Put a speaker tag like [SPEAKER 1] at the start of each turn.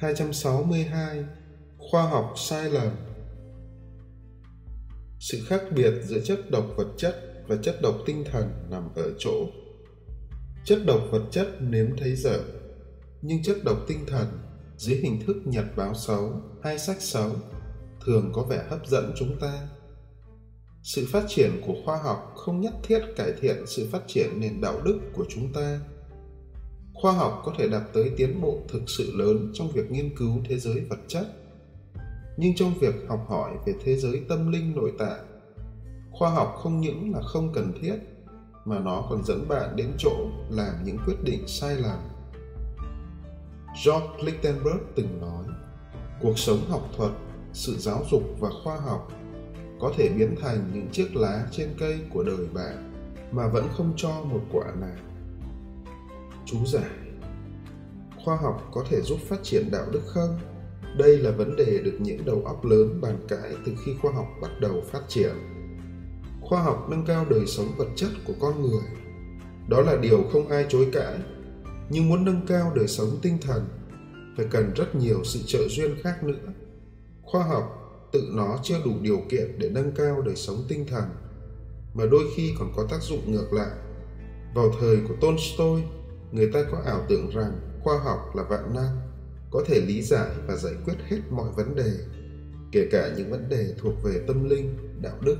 [SPEAKER 1] 262 Khoa học sai lầm. Sự khác biệt giữa chất độc vật chất và chất độc tinh thần nằm ở chỗ, chất độc vật chất nếm thấy dở nhưng chất độc tinh thần dưới hình thức nhật báo xấu hay sách xấu thường có vẻ hấp dẫn chúng ta. Sự phát triển của khoa học không nhất thiết cải thiện sự phát triển nền đạo đức của chúng ta khoa học có thể đạt tới tiến bộ thực sự lớn trong việc nghiên cứu thế giới vật chất, nhưng trong việc học hỏi về thế giới tâm linh nội tại khoa học không những là không cần thiết, mà nó còn dẫn bạn đến chỗ làm những quyết định sai lầm. George lichtenberg từng nói, cuộc sống học thuật, sự giáo dục và khoa học có thể biến thành những chiếc lá trên cây của đời bạn mà vẫn không cho một quả nào chú giải. Khoa học có thể giúp phát triển đạo đức không? Đây là vấn đề được những đầu óc lớn bàn cãi từ khi khoa học bắt đầu phát triển. Khoa học nâng cao đời sống vật chất của con người. Đó là điều không ai chối cãi. Nhưng muốn nâng cao đời sống tinh thần, phải cần rất nhiều sự trợ duyên khác nữa. Khoa học tự nó chưa đủ điều kiện để nâng cao đời sống tinh thần, mà đôi khi còn có tác dụng ngược lại. Vào thời của tolstoy người ta có ảo tưởng rằng khoa học là vạn năng, có thể lý giải và giải quyết hết mọi vấn đề, kể cả những vấn đề thuộc về tâm linh, đạo đức.